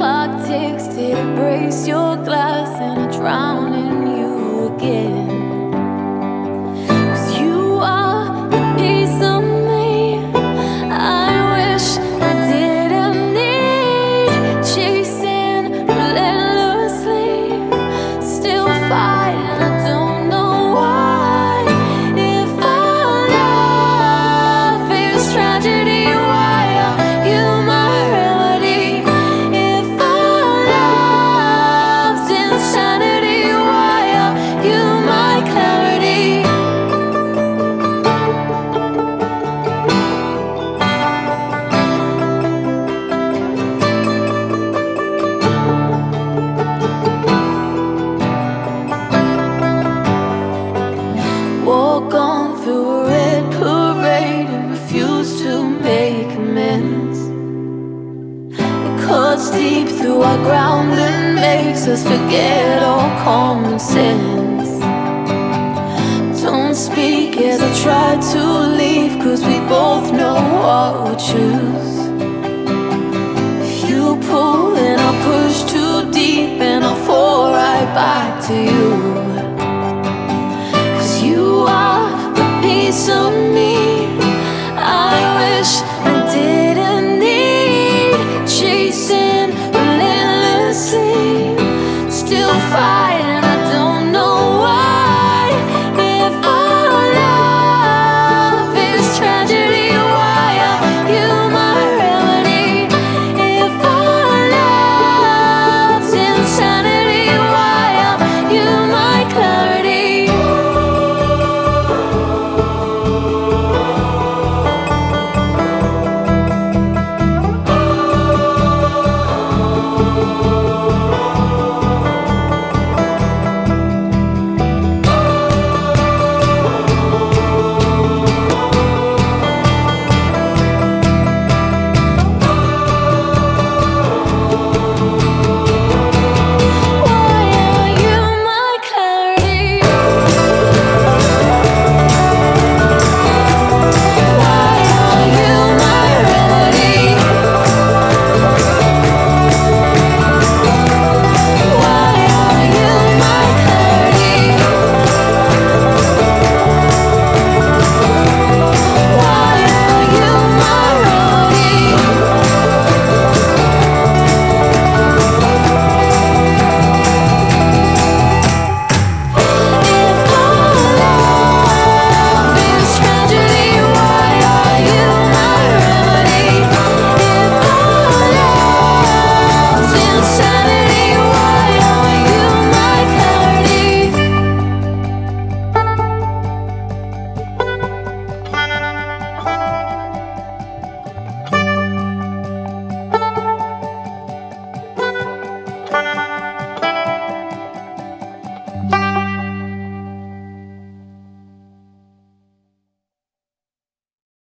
clock ticks it breaks your glass, and I drown in you again. Cuts deep through our ground and makes us forget all common sense. Don't speak as I try to leave, cause we both know what we'll choose. You pull, then I'll push too deep and I'll fall right back to you.